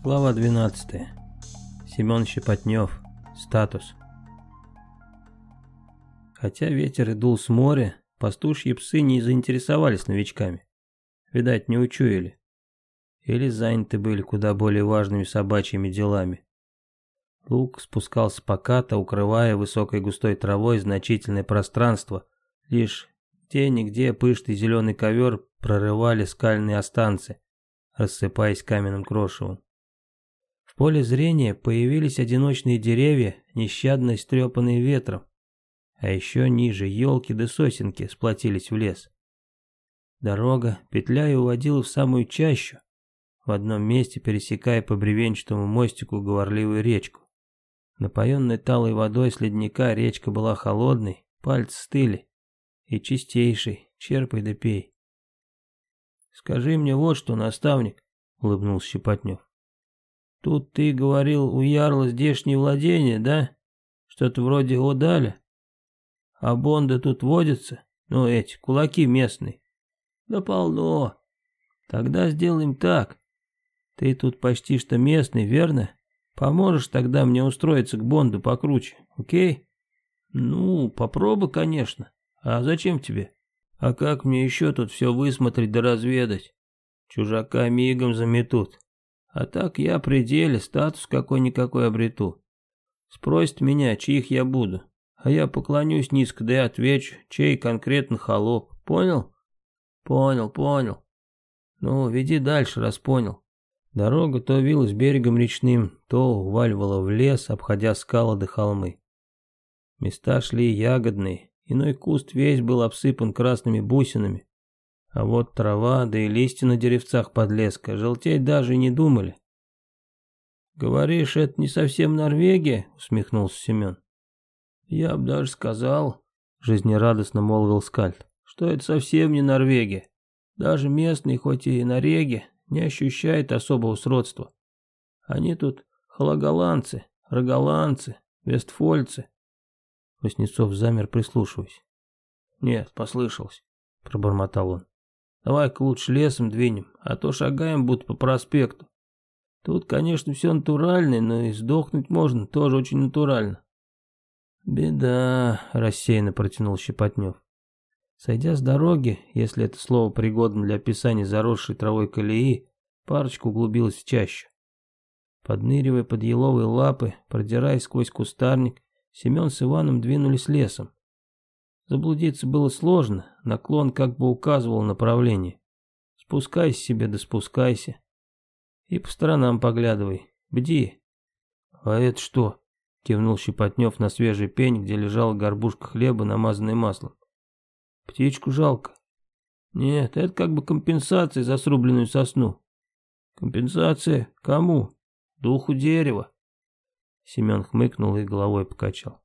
Глава 12. Семен Щепотнев. Статус. Хотя ветер и дул с моря, пастушьи псы не заинтересовались новичками. Видать, не учуяли. Или заняты были куда более важными собачьими делами. Лук спускался покато, укрывая высокой густой травой значительное пространство. Лишь где-нигде пышный зеленый ковер прорывали скальные останцы, рассыпаясь каменным крошевом поле зрения появились одиночные деревья, нещадно истрепанные ветром. А еще ниже елки да сосенки сплотились в лес. Дорога, петляя, уводила в самую чащу, в одном месте пересекая по бревенчатому мостику говорливую речку. Напоенная талой водой с ледника речка была холодной, пальцы стыли. И чистейший черпай да пей. «Скажи мне вот что, наставник», — улыбнулся Щепотнев. Тут ты говорил, у Ярла здешние владения, да? Что-то вроде его. А Бонда тут водятся? Ну, эти, кулаки местные. Да полно. Тогда сделаем так. Ты тут почти что местный, верно? Поможешь тогда мне устроиться к бонду покруче, окей? Ну, попробуй, конечно. А зачем тебе? А как мне еще тут все высмотреть да разведать? Чужака мигом заметут. А так я при деле статус какой-никакой обрету. Спросит меня, чьих я буду. А я поклонюсь низко, да и отвечу, чей конкретно холоп. Понял? Понял, понял. Ну, веди дальше, раз понял. Дорога то вилась берегом речным, то уваливала в лес, обходя скалы до холмы. Места шли ягодные, иной куст весь был обсыпан красными бусинами, а вот трава, да и листья на деревцах подлеска желтеть даже не думали. «Говоришь, это не совсем Норвегия?» — усмехнулся Семен. «Я бы даже сказал», — жизнерадостно молвил Скальд, — «что это совсем не Норвегия. Даже местные, хоть и нореги, не ощущают особого сродства. Они тут хологоландцы, роголандцы, вестфольцы». Воснецов замер, прислушиваясь. «Нет, послышалось», — пробормотал он. Давай-ка лучше лесом двинем, а то шагаем будто по проспекту. Тут, конечно, все натуральное, но и сдохнуть можно тоже очень натурально. Беда, рассеянно протянул Щепотнев. Сойдя с дороги, если это слово пригодно для описания заросшей травой колеи, парочка углубилась в чащу. Подныривая под еловые лапы, продираясь сквозь кустарник, Семен с Иваном двинулись лесом. Заблудиться было сложно, наклон как бы указывал направление. Спускайся себе да спускайся. И по сторонам поглядывай. Бди. А это что? Кивнул Щепотнев на свежий пень, где лежала горбушка хлеба, намазанная маслом. Птичку жалко. Нет, это как бы компенсация за срубленную сосну. Компенсация кому? Духу дерева. Семен хмыкнул и головой покачал.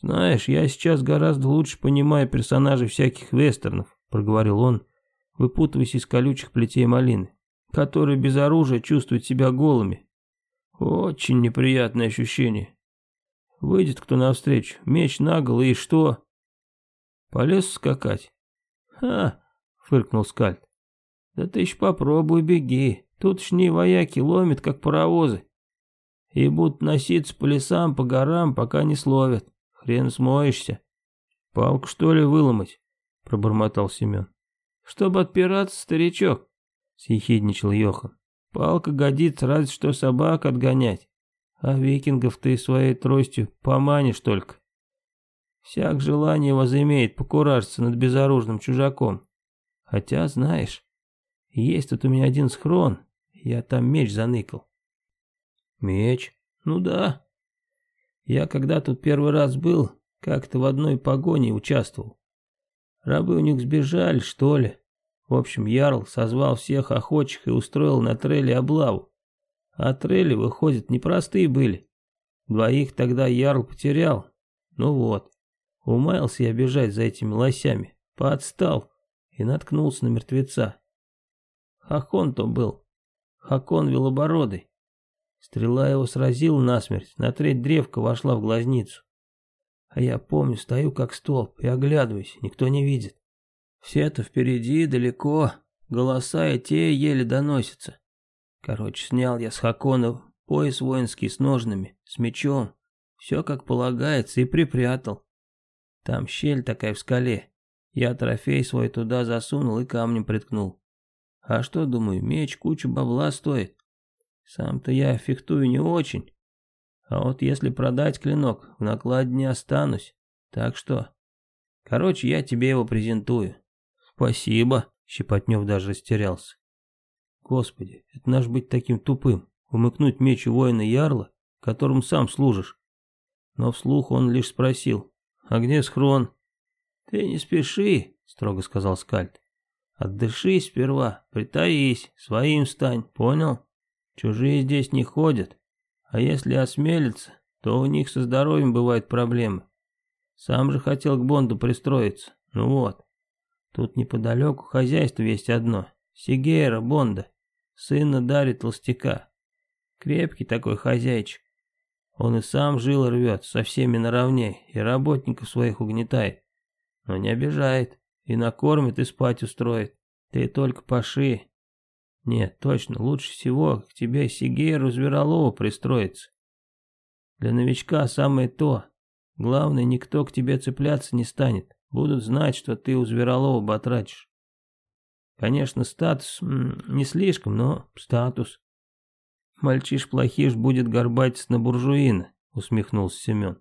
«Знаешь, я сейчас гораздо лучше понимаю персонажей всяких вестернов», — проговорил он, выпутываясь из колючих плетей малины, «которые без оружия чувствуют себя голыми. Очень неприятное ощущение. Выйдет кто навстречу, меч наголо и что? Полез скакать?» «Ха!» — фыркнул Скальд. «Да ты еще попробуй беги, тут ж не вояки ломят, как паровозы, и будут носиться по лесам, по горам, пока не словят». Хрен смоешься. Палку, что ли, выломать? Пробормотал Семен. Чтобы отпираться, старичок, съехидничал Йохан. Палка годится разве что собак отгонять. А викингов ты своей тростью поманишь только. Всяк желание возымеет покуражиться над безоружным чужаком. Хотя, знаешь, есть тут у меня один схрон, я там меч заныкал. Меч? Ну да, я когда тут первый раз был, как-то в одной погоне участвовал. Рабы у них сбежали, что ли? В общем, Ярл созвал всех охочих и устроил на треле облаву. А трели, выходит, непростые были. Двоих тогда Ярл потерял. Ну вот, умаялся я бежать за этими лосями, подстал и наткнулся на мертвеца. Хакон то был, Хакон Велобородый. Стрела его сразила насмерть, на треть древка вошла в глазницу. А я помню, стою как столб и оглядываюсь, никто не видит. Все это впереди, далеко, голоса и те еле доносятся. Короче, снял я с Хакона пояс воинский с ножными, с мечом. Все как полагается и припрятал. Там щель такая в скале. Я трофей свой туда засунул и камнем приткнул. А что, думаю, меч кучу бабла стоит. Сам-то я фехтую не очень. А вот если продать клинок, в накладе не останусь. Так что... Короче, я тебе его презентую. Спасибо. Щепотнев даже растерялся. Господи, это наш быть таким тупым. Умыкнуть меч у воина Ярла, которым сам служишь. Но вслух он лишь спросил. А где схрон? Ты не спеши, строго сказал Скальд. Отдышись сперва, притаись, своим стань, понял? Чужие здесь не ходят, а если осмелятся, то у них со здоровьем бывают проблемы. Сам же хотел к Бонду пристроиться, ну вот. Тут неподалеку хозяйство есть одно, Сигейра Бонда, сына Дарьи Толстяка. Крепкий такой хозяйчик. Он и сам жил и рвет, со всеми наравне, и работников своих угнетает. Но не обижает, и накормит, и спать устроит. Ты только паши, нет, точно, лучше всего к тебе Сигейру Зверолову пристроиться. Для новичка самое то. Главное, никто к тебе цепляться не станет. Будут знать, что ты у Зверолова батрачишь. Конечно, статус не слишком, но статус. Мальчиш-плохиш будет горбатиться на буржуина, усмехнулся Семен.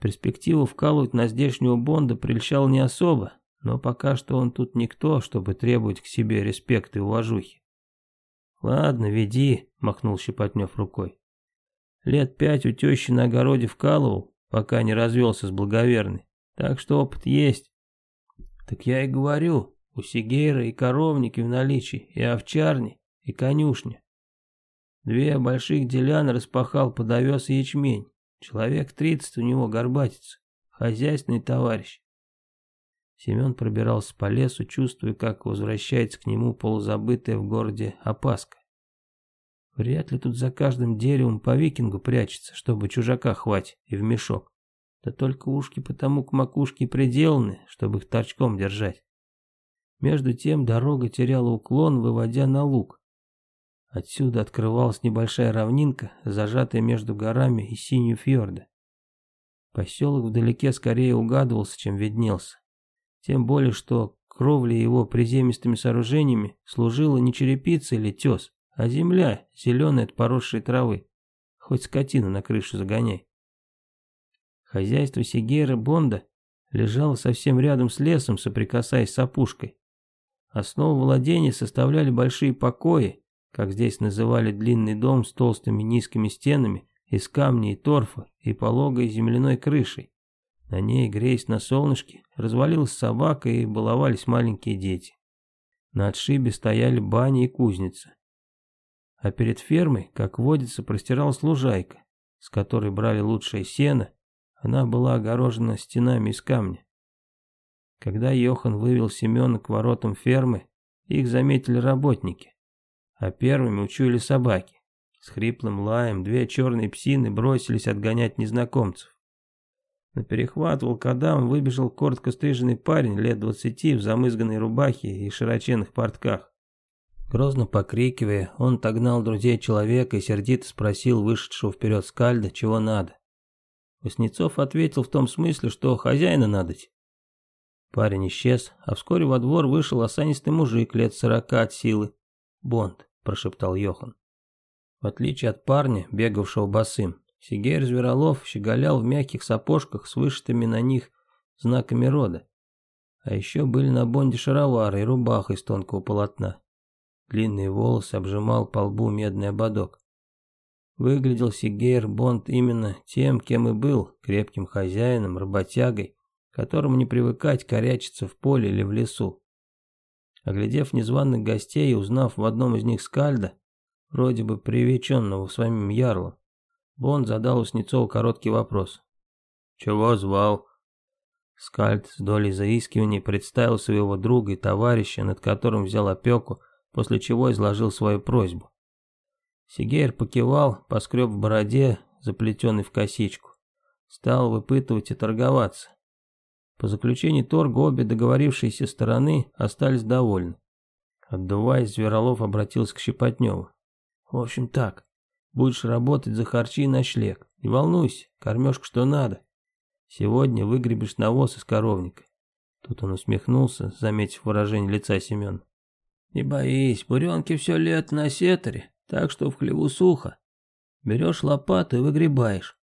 Перспективу вкалывать на здешнего Бонда прельщал не особо, но пока что он тут никто, чтобы требовать к себе респект и уважухи. «Ладно, веди», — махнул Щепотнев рукой. «Лет пять у тещи на огороде вкалывал, пока не развелся с благоверной, так что опыт есть». «Так я и говорю, у Сигейра и коровники в наличии, и овчарни, и конюшни. Две больших делян распахал, подовез ячмень. Человек тридцать у него горбатится, хозяйственный товарищ. Семен пробирался по лесу, чувствуя, как возвращается к нему полузабытая в городе опаска. Вряд ли тут за каждым деревом по викингу прячется, чтобы чужака хватить и в мешок. Да только ушки потому к макушке приделаны, чтобы их торчком держать. Между тем дорога теряла уклон, выводя на луг. Отсюда открывалась небольшая равнинка, зажатая между горами и синью фьорда. Поселок вдалеке скорее угадывался, чем виднелся. Тем более, что кровля его приземистыми сооружениями служила не черепица или тес, а земля, зеленая от поросшей травы. Хоть скотину на крышу загоняй. Хозяйство Сигейра Бонда лежало совсем рядом с лесом, соприкасаясь с опушкой. Основу владения составляли большие покои, как здесь называли длинный дом с толстыми низкими стенами из камня и торфа и пологой земляной крышей. На ней, греясь на солнышке, развалилась собака и баловались маленькие дети. На отшибе стояли бани и кузница. А перед фермой, как водится, простиралась лужайка, с которой брали лучшее сено. Она была огорожена стенами из камня. Когда Йохан вывел Семена к воротам фермы, их заметили работники. А первыми учуяли собаки. С хриплым лаем две черные псины бросились отгонять незнакомцев. На перехват волкодам выбежал коротко стриженный парень лет двадцати в замызганной рубахе и широченных портках. Грозно покрикивая, он отогнал друзей человека и сердито спросил вышедшего вперед скальда, чего надо. Васнецов ответил в том смысле, что хозяина надоть. Парень исчез, а вскоре во двор вышел осанистый мужик лет сорока от силы. «Бонд», — прошептал Йохан. В отличие от парня, бегавшего босым, Сигер Зверолов щеголял в мягких сапожках с вышитыми на них знаками рода. А еще были на бонде шаровары и рубаха из тонкого полотна. Длинные волосы обжимал по лбу медный ободок. Выглядел Сигейр Бонд именно тем, кем и был, крепким хозяином, работягой, которому не привыкать корячиться в поле или в лесу. Оглядев незваных гостей и узнав в одном из них скальда, вроде бы привеченного своим ярлом, Бон задал Уснецову короткий вопрос. «Чего звал?» Скальд с долей заискивания представил своего друга и товарища, над которым взял опеку, после чего изложил свою просьбу. Сигейр покивал, поскреб в бороде, заплетенный в косичку. Стал выпытывать и торговаться. По заключении торга обе договорившиеся стороны остались довольны. Отдуваясь, Зверолов обратился к Щепотневу. «В общем так, Будешь работать за харчи и ночлег. Не волнуйся, кормежка что надо. Сегодня выгребешь навоз из коровника. Тут он усмехнулся, заметив выражение лица Семена. Не боись, буренки все лет на сеторе, так что в хлеву сухо. Берешь лопату и выгребаешь.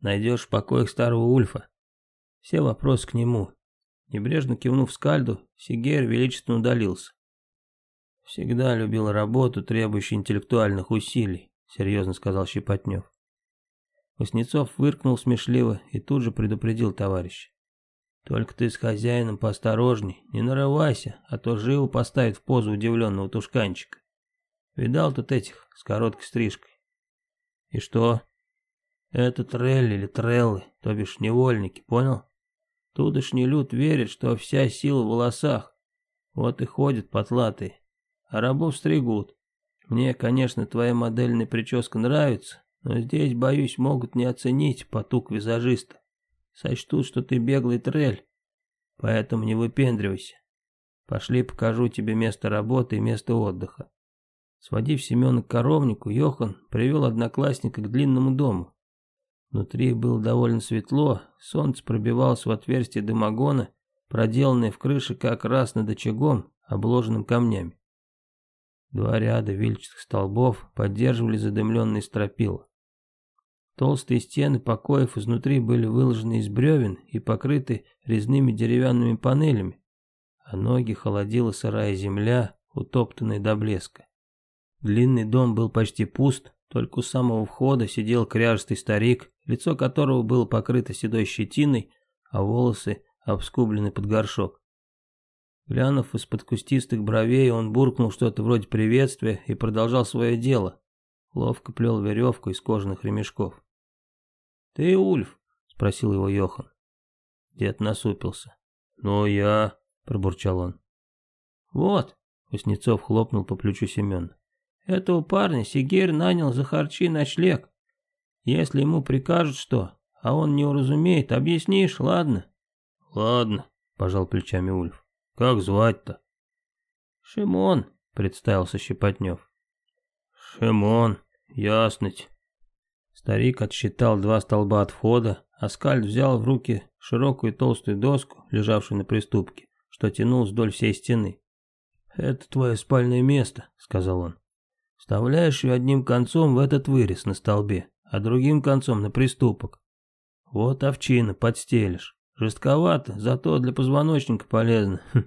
Найдешь в покоях старого Ульфа. Все вопросы к нему. Небрежно кивнув скальду, Сигер величественно удалился. Всегда любил работу, требующую интеллектуальных усилий. — серьезно сказал Щепотнев. Воснецов выркнул смешливо и тут же предупредил товарища. «Только ты с хозяином поосторожней, не нарывайся, а то живо поставит в позу удивленного тушканчика. Видал тут этих с короткой стрижкой?» «И что?» «Это трелли или треллы, то бишь невольники, понял? Тутошний люд верит, что вся сила в волосах. Вот и ходят потлатые, а рабов стригут. Мне, конечно, твоя модельная прическа нравится, но здесь, боюсь, могут не оценить потуг визажиста. Сочтут, что ты беглый трель, поэтому не выпендривайся. Пошли, покажу тебе место работы и место отдыха. Сводив Семена к коровнику, Йохан привел одноклассника к длинному дому. Внутри было довольно светло, солнце пробивалось в отверстие дымогона, проделанное в крыше как раз над очагом, обложенным камнями. Два ряда вильчатых столбов поддерживали задымленные стропила. Толстые стены покоев изнутри были выложены из бревен и покрыты резными деревянными панелями, а ноги холодила сырая земля, утоптанная до блеска. Длинный дом был почти пуст, только у самого входа сидел кряжистый старик, лицо которого было покрыто седой щетиной, а волосы обскублены под горшок. Глянув из-под кустистых бровей, он буркнул что-то вроде приветствия и продолжал свое дело. Ловко плел веревку из кожаных ремешков. «Ты Ульф?» — спросил его Йохан. Дед насупился. «Ну я...» — пробурчал он. «Вот!» — Васнецов хлопнул по плечу Семен. «Этого парня Сигер нанял за харчи ночлег. Если ему прикажут что, а он не уразумеет, объяснишь, ладно?» «Ладно», — пожал плечами Ульф. Как звать-то? Шимон, представился Щепотнев. Шимон, яснуть. Старик отсчитал два столба от входа, а Скальд взял в руки широкую толстую доску, лежавшую на приступке, что тянул вдоль всей стены. «Это твое спальное место», — сказал он. «Вставляешь ее одним концом в этот вырез на столбе, а другим концом на приступок. Вот овчина подстелишь. Жестковато, зато для позвоночника полезно. Хм.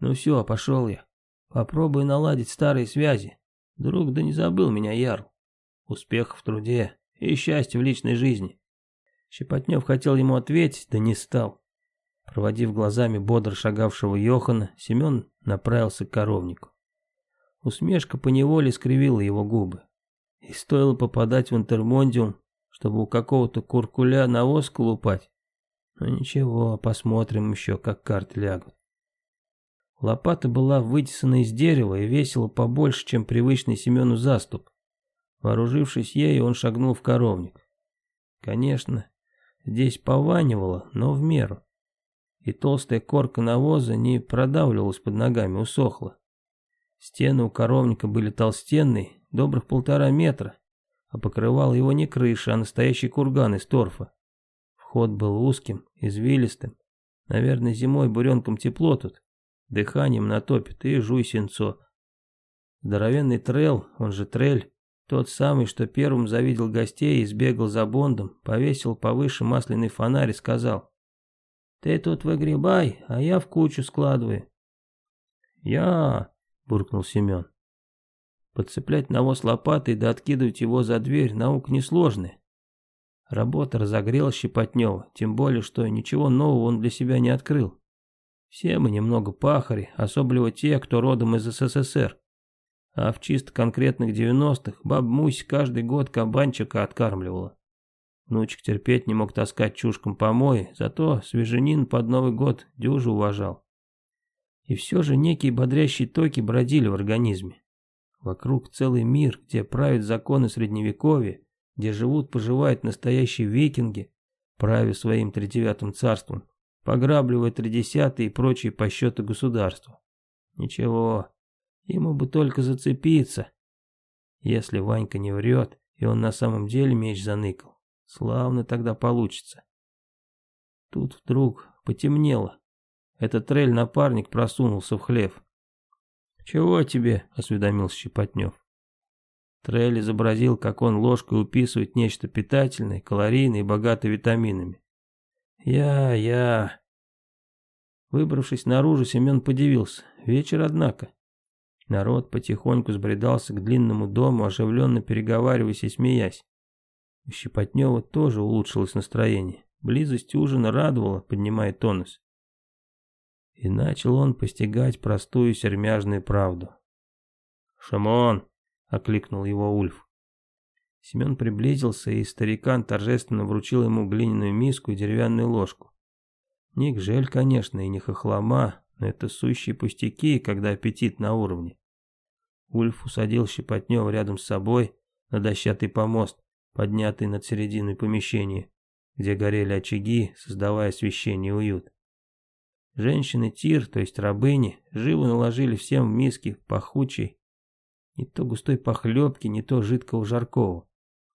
Ну все, пошел я. Попробуй наладить старые связи. Друг да не забыл меня, Ярл. Успех в труде и счастье в личной жизни. Щепотнев хотел ему ответить, да не стал. Проводив глазами бодро шагавшего Йохана, Семен направился к коровнику. Усмешка поневоле скривила его губы. И стоило попадать в интермондиум, чтобы у какого-то куркуля навоз колупать, ну ничего, посмотрим еще, как карты лягут. Лопата была вытесана из дерева и весила побольше, чем привычный Семену заступ. Вооружившись ею, он шагнул в коровник. Конечно, здесь пованивало, но в меру. И толстая корка навоза не продавливалась под ногами, усохла. Стены у коровника были толстенные, добрых полтора метра, а покрывала его не крыша, а настоящий курган из торфа. Ход был узким, извилистым. Наверное, зимой буренком тепло тут. Дыханием натопит и жуй сенцо. Здоровенный трел, он же трель, тот самый, что первым завидел гостей и сбегал за бондом, повесил повыше масляный фонарь и сказал. «Ты тут выгребай, а я в кучу складываю». «Я...» — буркнул Семен. Подцеплять навоз лопатой да откидывать его за дверь наук несложная, Работа разогрела Щепотнева, тем более, что ничего нового он для себя не открыл. Все мы немного пахари, особливо те, кто родом из СССР. А в чисто конкретных 90-х баб Мусь каждый год кабанчика откармливала. Внучек терпеть не мог таскать чушкам помои, зато свеженин под Новый год дюжу уважал. И все же некие бодрящие токи бродили в организме. Вокруг целый мир, где правят законы Средневековья, где живут-поживают настоящие викинги, правя своим тридевятым царством, пограбливая тридесятые и прочие по счету государства. Ничего, ему бы только зацепиться. Если Ванька не врет, и он на самом деле меч заныкал, славно тогда получится. Тут вдруг потемнело. Этот трель-напарник просунулся в хлев. «Чего тебе?» — осведомился Щепотнев. Трель изобразил, как он ложкой уписывает нечто питательное, калорийное и богатое витаминами. «Я, я...» Выбравшись наружу, Семен подивился. Вечер, однако. Народ потихоньку сбредался к длинному дому, оживленно переговариваясь и смеясь. У Щепотнева тоже улучшилось настроение. Близость ужина радовала, поднимая тонус. И начал он постигать простую сермяжную правду. «Шамон!» — окликнул его Ульф. Семен приблизился, и старикан торжественно вручил ему глиняную миску и деревянную ложку. Не гжель, конечно, и не хохлома, но это сущие пустяки, когда аппетит на уровне. Ульф усадил Щепотнева рядом с собой на дощатый помост, поднятый над серединой помещения, где горели очаги, создавая освещение и уют. Женщины Тир, то есть рабыни, живо наложили всем в миски пахучий. Не то густой похлебки, не то жидкого жаркого.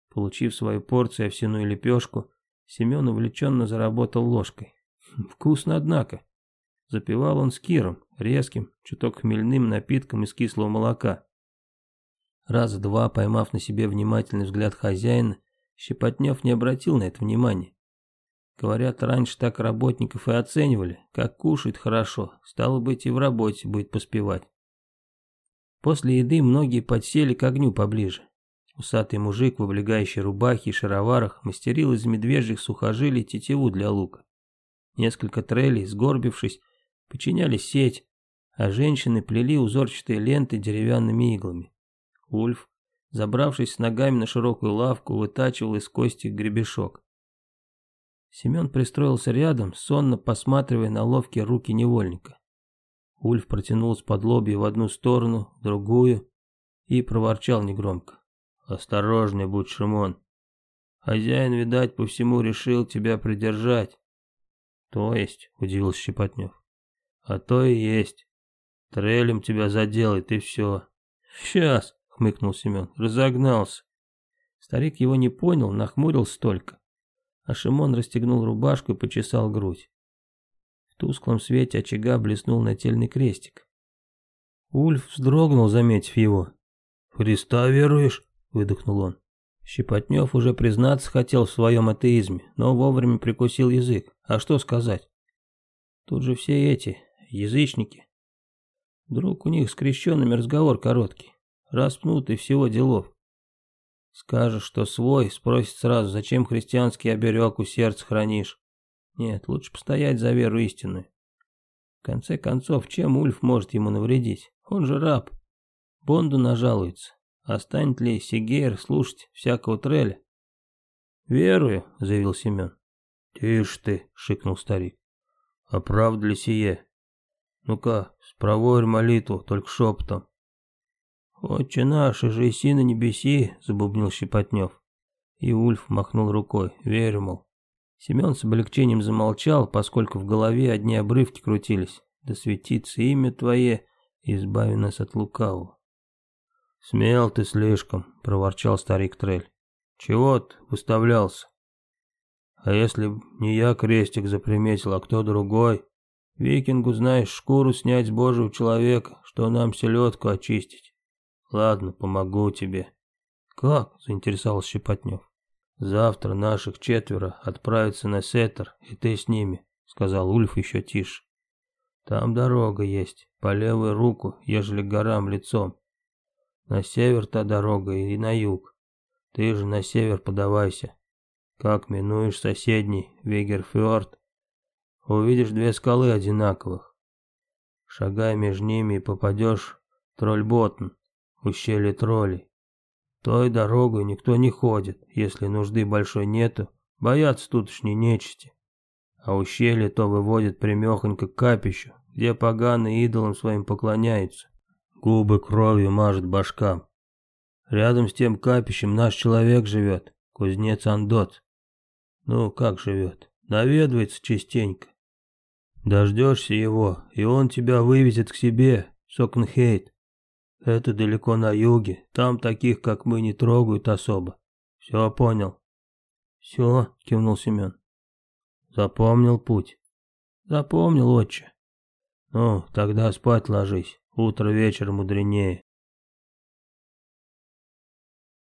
Получив свою порцию овсяную лепешку, Семен увлеченно заработал ложкой. Вкусно, однако. Запивал он с киром, резким, чуток хмельным напитком из кислого молока. Раз-два, поймав на себе внимательный взгляд хозяина, Щепотнев не обратил на это внимания. Говорят, раньше так работников и оценивали, как кушает хорошо, стало быть и в работе будет поспевать. После еды многие подсели к огню поближе. Усатый мужик в облегающей рубахе и шароварах мастерил из медвежьих сухожилий тетиву для лука. Несколько трелей, сгорбившись, подчиняли сеть, а женщины плели узорчатые ленты деревянными иглами. Ульф, забравшись с ногами на широкую лавку, вытачивал из кости гребешок. Семен пристроился рядом, сонно посматривая на ловкие руки невольника. Ульф протянул с подлобья в одну сторону, в другую и проворчал негромко. «Осторожнее, будь, Шимон. Хозяин, видать, по всему решил тебя придержать». «То есть?» — удивился Щепотнев. «А то и есть. Трелем тебя заделает, и все». «Сейчас», — хмыкнул Семен, — «разогнался». Старик его не понял, нахмурился только. А Шимон расстегнул рубашку и почесал грудь тусклом свете очага блеснул нательный крестик. Ульф вздрогнул, заметив его. «Христа веруешь?» — выдохнул он. Щепотнев уже признаться хотел в своем атеизме, но вовремя прикусил язык. А что сказать? Тут же все эти, язычники. Вдруг у них с крещенными разговор короткий. Распнут и всего делов. Скажешь, что свой, спросит сразу, зачем христианский оберег у сердца хранишь. Нет, лучше постоять за веру истинную. В конце концов, чем Ульф может ему навредить? Он же раб. Бонду нажалуется. Останет ли Сигейр слушать всякого треля? «Верую», — заявил Семен. «Тише ты», — шикнул старик. «А правда ли сие? Ну-ка, спроворь молитву, только шепотом». «Отче наш, и же и си на небеси», — забубнил Щепотнев. И Ульф махнул рукой. «Верю, мол, Семен с облегчением замолчал, поскольку в голове одни обрывки крутились. «Да светится имя твое, избави нас от лукавого». «Смел ты слишком», — проворчал старик Трель. «Чего ты выставлялся?» «А если б не я крестик заприметил, а кто другой? Викингу, знаешь, шкуру снять с божьего человека, что нам селедку очистить. Ладно, помогу тебе». «Как?» — заинтересовался Щепотнев. Завтра наших четверо отправятся на Сеттер, и ты с ними», — сказал Ульф еще тише. «Там дорога есть, по левую руку, ежели к горам лицом. На север та дорога и на юг. Ты же на север подавайся. Как минуешь соседний Вегерфьорд, увидишь две скалы одинаковых. Шагай между ними и попадешь в Трольботн, ущелье троллей. Той дорогой никто не ходит, если нужды большой нету, боятся тутошней нечисти. А ущелье то выводит примехонько к капищу, где поганые идолам своим поклоняются. Губы кровью мажет башкам. Рядом с тем капищем наш человек живет, кузнец Андот. Ну, как живет? Наведывается частенько. Дождешься его, и он тебя вывезет к себе, Сокнхейт. Это далеко на юге, там таких, как мы, не трогают особо. Все понял. Все, кивнул Семен. Запомнил путь? Запомнил, отче. Ну, тогда спать ложись, утро вечер мудренее.